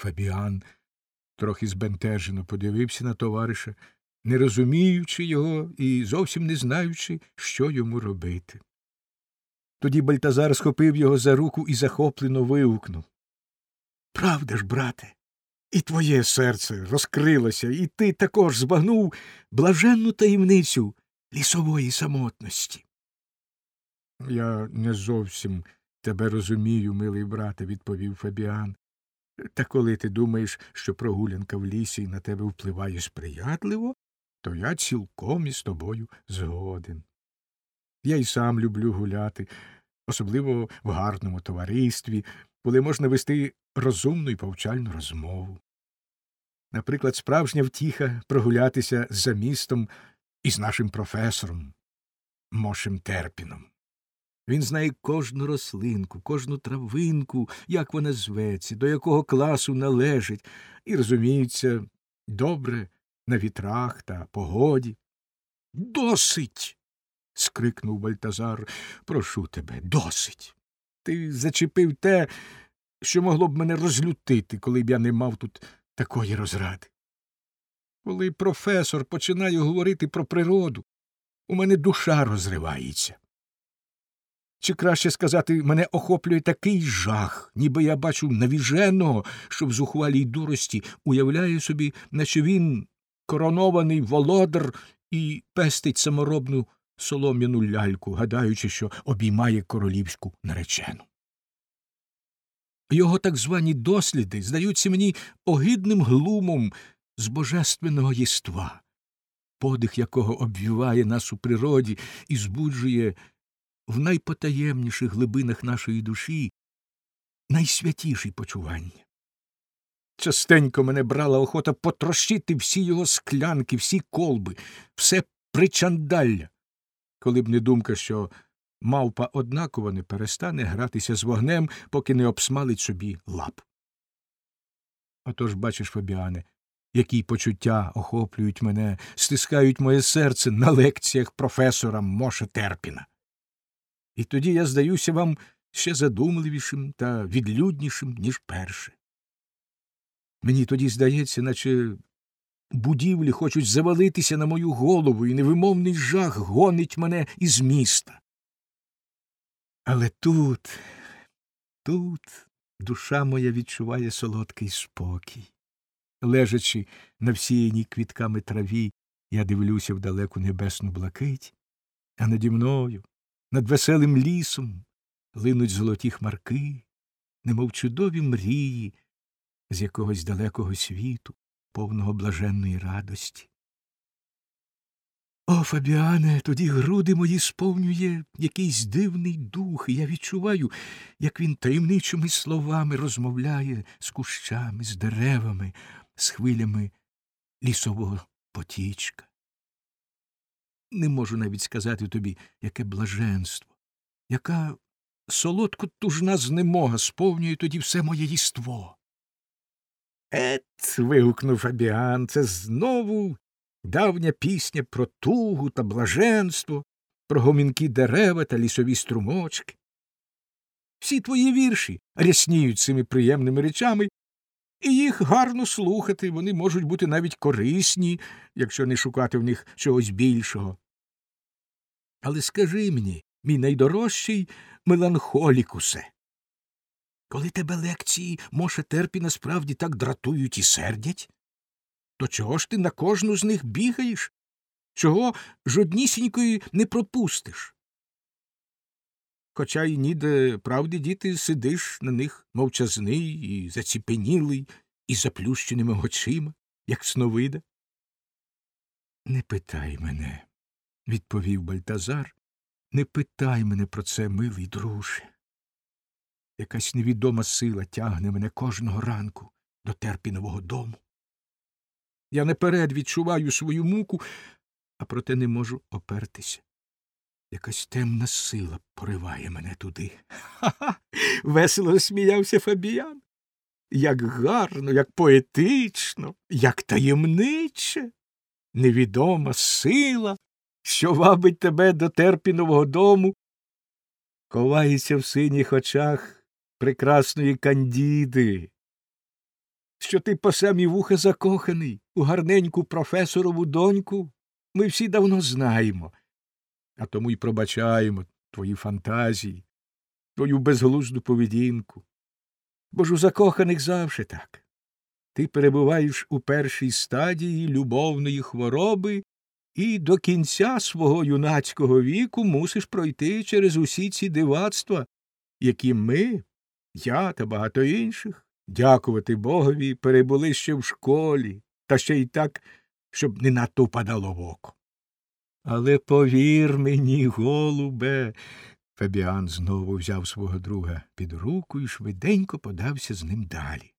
Фабіан трохи збентежено подивився на товариша, не розуміючи його і зовсім не знаючи, що йому робити. Тоді Бальтазар схопив його за руку і захоплено вигукнув. Правда ж, брате, і твоє серце розкрилося, і ти також збагнув блаженну таємницю лісової самотності. Я не зовсім тебе розумію, милий брате, відповів Фабіан. Та коли ти думаєш, що прогулянка в лісі на тебе впливає сприятливо, то я цілком із тобою згоден. Я й сам люблю гуляти, особливо в гарному товаристві, коли можна вести розумну і повчальну розмову. Наприклад, справжня втіха прогулятися за містом із нашим професором Мошем Терпіном. Він знає кожну рослинку, кожну травинку, як вона зветься, до якого класу належить, і розуміється добре на вітрах та погоді. Досить. скрикнув Бальтазар. Прошу тебе, досить. Ти зачепив те, що могло б мене розлютити, коли б я не мав тут такої розради. Коли професор починає говорити про природу, у мене душа розривається. Чи краще сказати, мене охоплює такий жах, ніби я бачу навіженого, що в зухвалій дурості уявляє собі, наче він коронований володар і пестить саморобну солом'яну ляльку, гадаючи, що обіймає королівську наречену. Його так звані досліди здаються мені огидним глумом з божественного єства, подих якого обвіває нас у природі і збуджує в найпотаємніших глибинах нашої душі найсвятіші почування. Частенько мене брала охота потрощити всі його склянки, всі колби, все причандалля, коли б не думка, що мавпа однаково не перестане гратися з вогнем, поки не обсмалить собі лап. Отож, бачиш, Фабіане, які почуття охоплюють мене, стискають моє серце на лекціях професора Моша Терпіна. І тоді я здаюся вам ще задумливішим та відлюднішим, ніж перше. Мені тоді здається, наче будівлі хочуть завалитися на мою голову, і невимовний жах гонить мене із міста. Але тут, тут душа моя відчуває солодкий спокій. Лежачи на всіяній квітками траві, я дивлюся в далеку небесну блакить, а наді мною, над веселим лісом, линуть золоті хмарки, немов чудові мрії з якогось далекого світу, повного блаженної радості. О, Фабіане, тоді груди мої сповнює якийсь дивний дух, і я відчуваю, як він таємничими словами розмовляє з кущами, з деревами, з хвилями лісового потічка. Не можу навіть сказати тобі, яке блаженство, яка солодко тужна знемога сповнює тоді все моє єство. Ет. вигукнув Фабіан, це знову давня пісня про тугу та блаженство, про гомінкі дерева та лісові струмочки. Всі твої вірші рясніють цими приємними речами, і їх гарно слухати, вони можуть бути навіть корисні, якщо не шукати в них чогось більшого. Але скажи мені, мій найдорожчий меланхолікусе, коли тебе лекції Моше Терпіна справді так дратують і сердять, то чого ж ти на кожну з них бігаєш? Чого жоднісінької не пропустиш? Хоча й ніде правди діти сидиш на них мовчазний і заціпенілий, і заплющеними очима, як сновида. Не питай мене, відповів Бальтазар, не питай мене про це, милий друже. Якась невідома сила тягне мене кожного ранку до терпінового дому. Я наперед відчуваю свою муку, а проте не можу опертися. Якась темна сила пориває мене туди. Ха ха. весело сміявся Фабіян. Як гарно, як поетично, як таємниче, невідома сила, що вабить тебе до терпінового дому, ховається в синіх очах прекрасної кандіди, що ти по самі вуха закоханий у гарненьку професорову доньку, ми всі давно знаємо, а тому й пробачаємо твої фантазії, твою безглузду поведінку. Бо ж у закоханих завжди так. Ти перебуваєш у першій стадії любовної хвороби і до кінця свого юнацького віку мусиш пройти через усі ці дивацтва, які ми, я та багато інших, дякувати Богові, перебули ще в школі, та ще й так, щоб не надто впадало в око. Але повір мені, голубе. Фабіан знову взяв свого друга під руку і швиденько подався з ним далі.